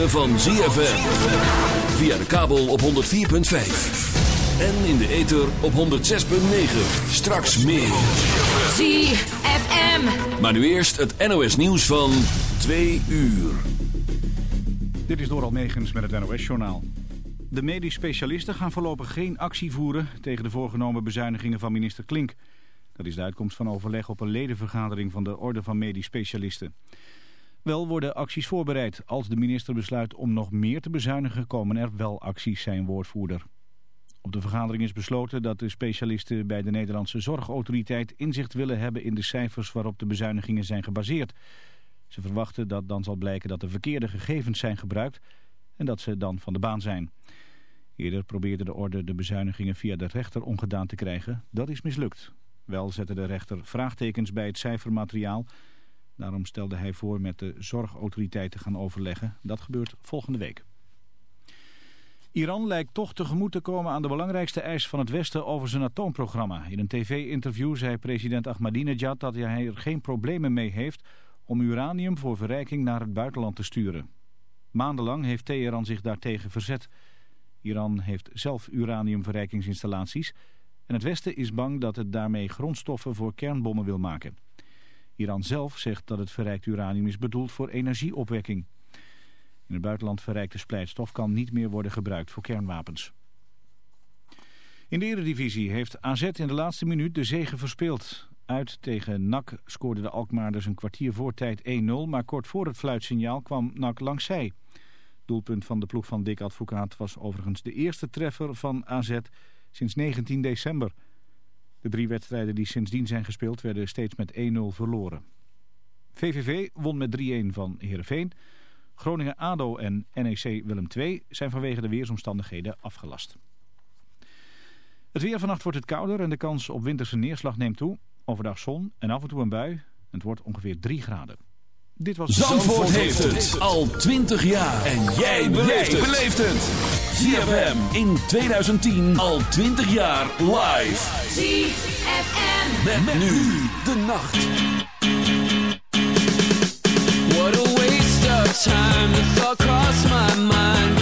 Ritme van ZFM. Via de kabel op 104.5. En in de ether op 106.9. Straks meer. ZFM. Maar nu eerst het NOS nieuws van 2 uur. Dit is Doral Megens met het NOS-journaal. De medisch specialisten gaan voorlopig geen actie voeren tegen de voorgenomen bezuinigingen van minister Klink. Dat is de uitkomst van overleg op een ledenvergadering van de Orde van Medisch Specialisten. Wel worden acties voorbereid. Als de minister besluit om nog meer te bezuinigen, komen er wel acties, zijn woordvoerder. Op de vergadering is besloten dat de specialisten bij de Nederlandse Zorgautoriteit inzicht willen hebben in de cijfers waarop de bezuinigingen zijn gebaseerd. Ze verwachten dat dan zal blijken dat de verkeerde gegevens zijn gebruikt en dat ze dan van de baan zijn. Eerder probeerde de orde de bezuinigingen via de rechter ongedaan te krijgen. Dat is mislukt. Wel zette de rechter vraagtekens bij het cijfermateriaal. Daarom stelde hij voor met de zorgautoriteit te gaan overleggen. Dat gebeurt volgende week. Iran lijkt toch tegemoet te komen aan de belangrijkste eis van het Westen over zijn atoomprogramma. In een tv-interview zei president Ahmadinejad dat hij er geen problemen mee heeft om uranium voor verrijking naar het buitenland te sturen. Maandenlang heeft Teheran zich daartegen verzet. Iran heeft zelf uraniumverrijkingsinstallaties en het Westen is bang dat het daarmee grondstoffen voor kernbommen wil maken. Iran zelf zegt dat het verrijkt uranium is bedoeld voor energieopwekking. In het buitenland verrijkte splijtstof kan niet meer worden gebruikt voor kernwapens. In de eredivisie heeft AZ in de laatste minuut de zege verspeeld. Uit tegen NAC scoorde de Alkmaarders een kwartier voor tijd 1-0, maar kort voor het fluitsignaal kwam NAC langs zij. Doelpunt van de ploeg van Dick Advocaat was overigens de eerste treffer van AZ sinds 19 december. De drie wedstrijden die sindsdien zijn gespeeld werden steeds met 1-0 verloren. VVV won met 3-1 van Heerenveen. Groningen-ADO en NEC Willem II zijn vanwege de weersomstandigheden afgelast. Het weer vannacht wordt het kouder en de kans op winterse neerslag neemt toe. Overdag zon en af en toe een bui. Het wordt ongeveer 3 graden. Dit was Zandvoort, heeft het al 20 jaar. En jij beleeft het. ZFM in 2010 al 20 jaar live. ZFM. Met, met nu de nacht. What a waste of time. The thought crossed my mind,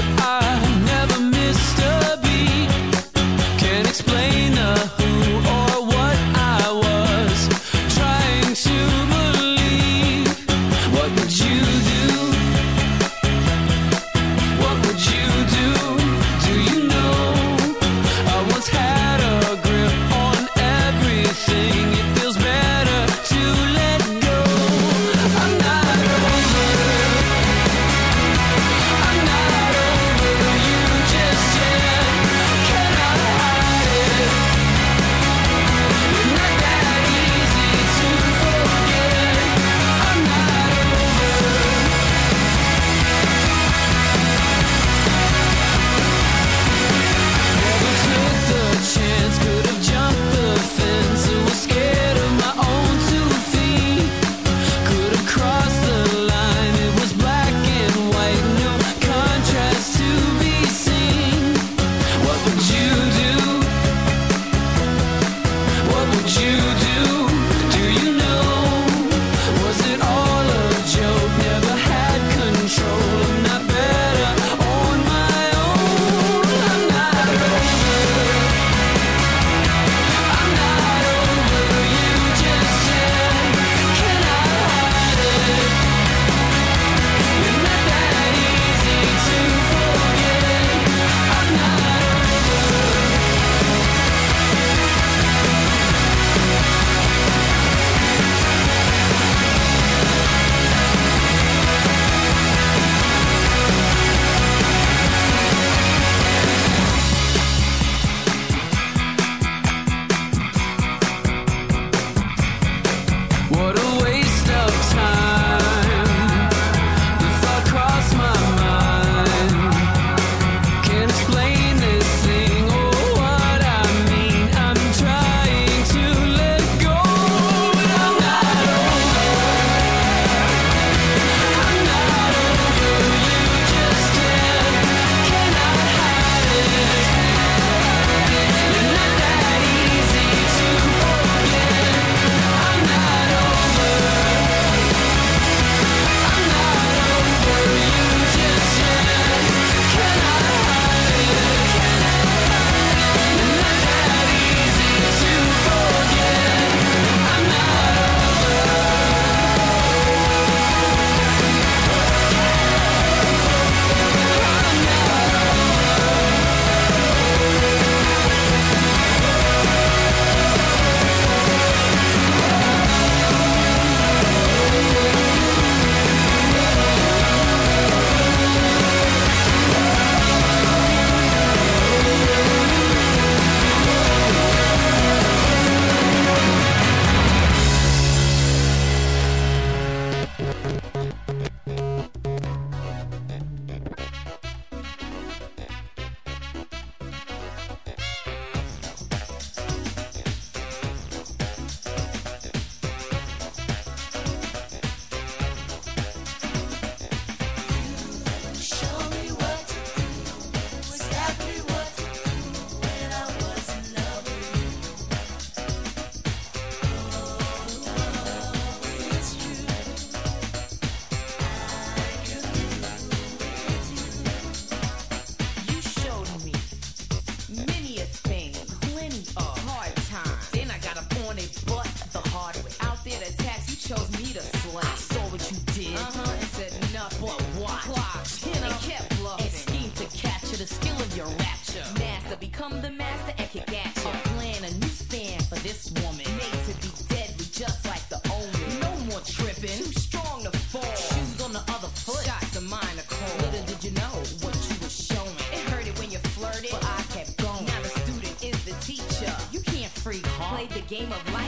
game of life.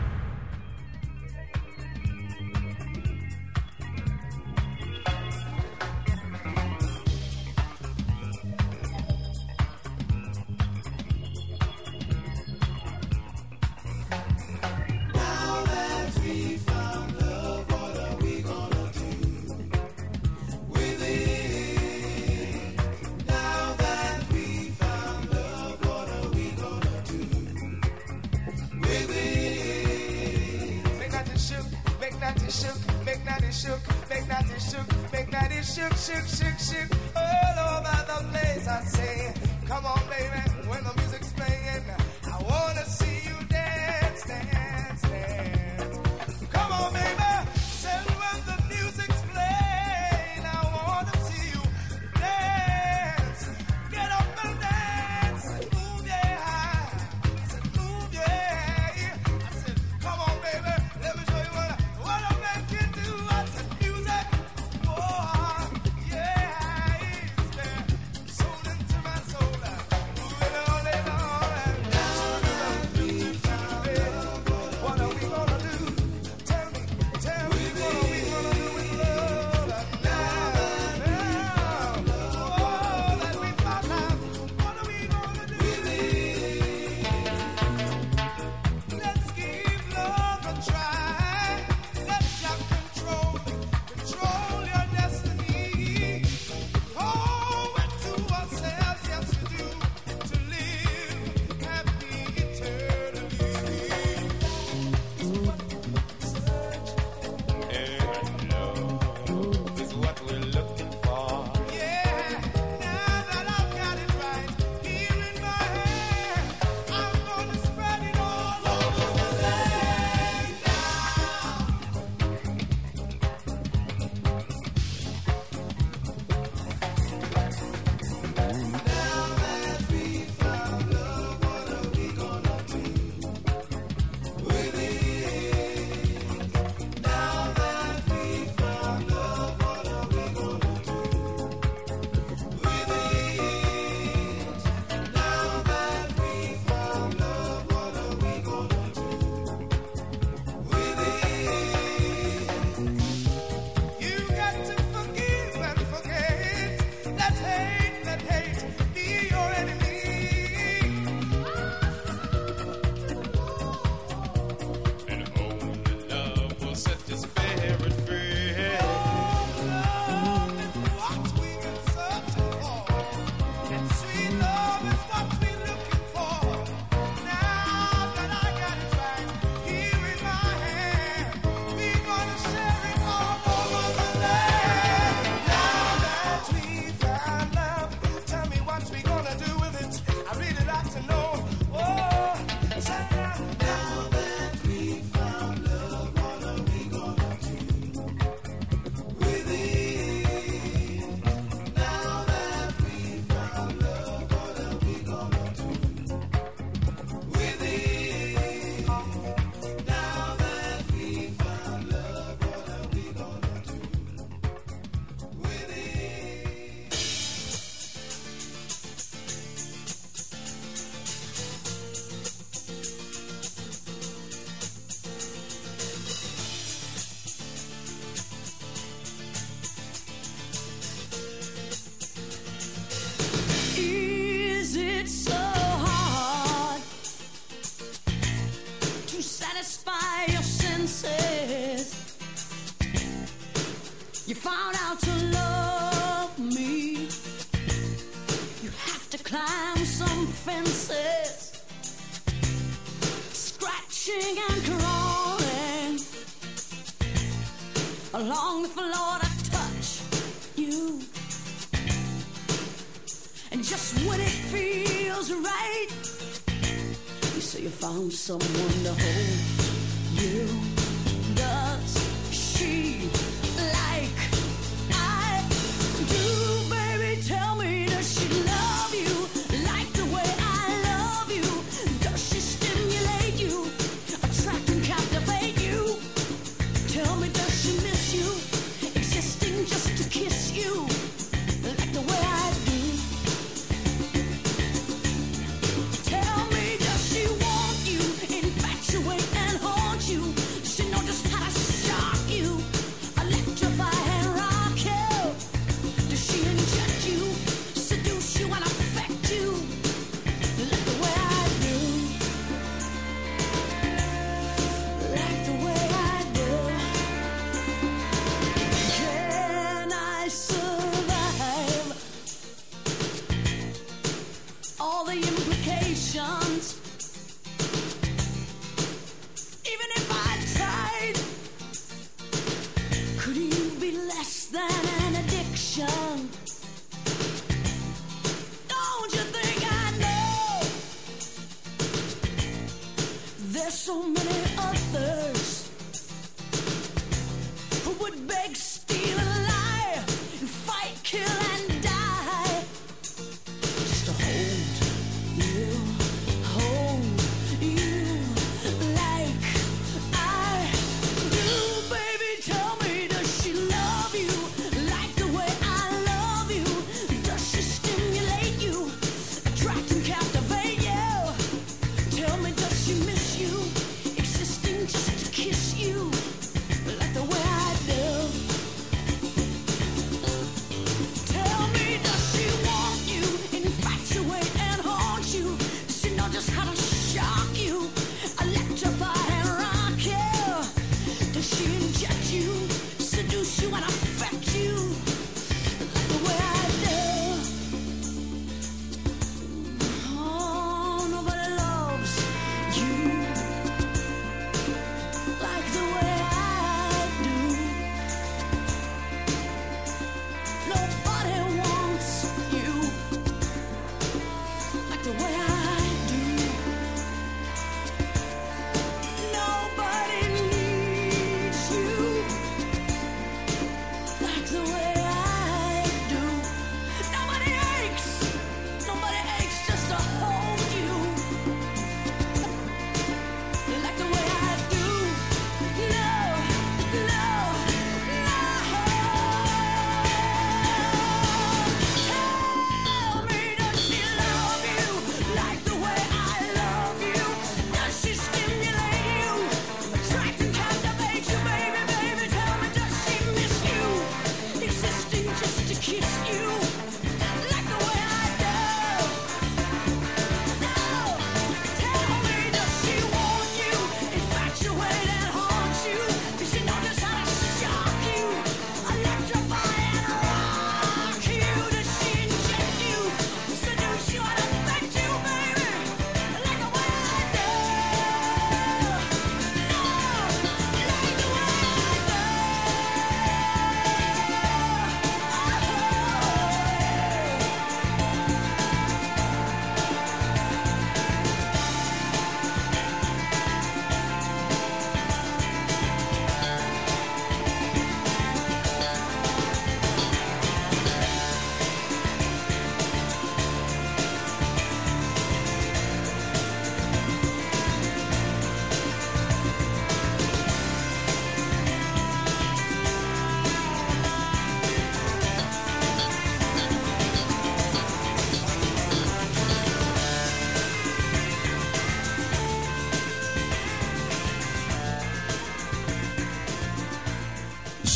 some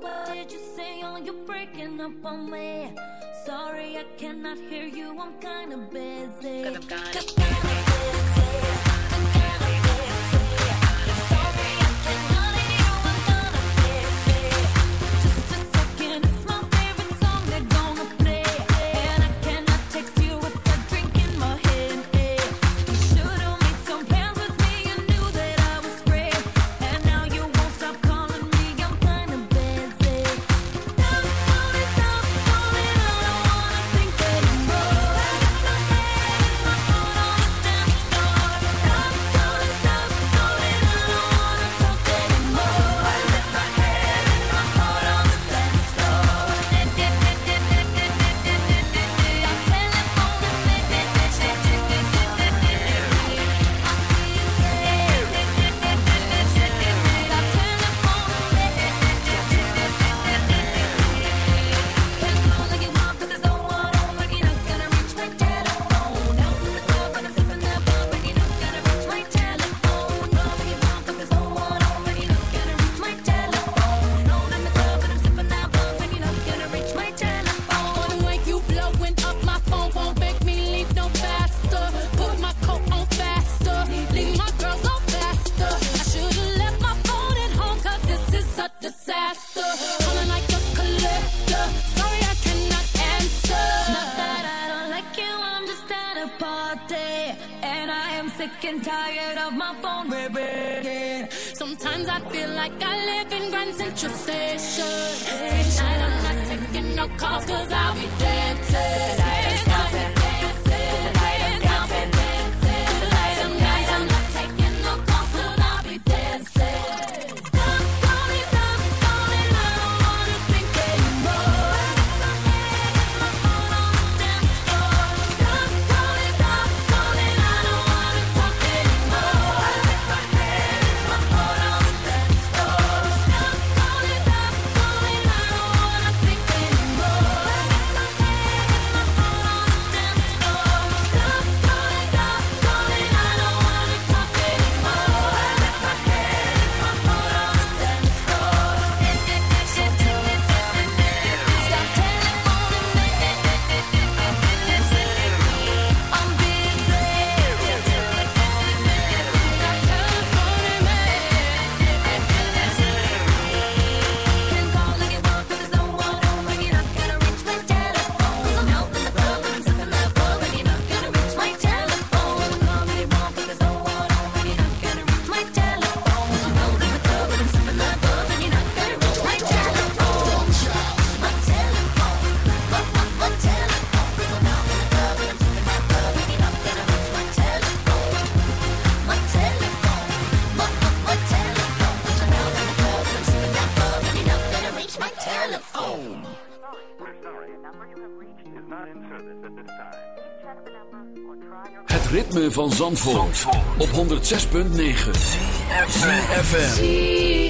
What did you say? Oh, you're breaking up on me. Sorry, I cannot hear you. I'm kinda busy. Cause I'm kinda busy. Op 106.9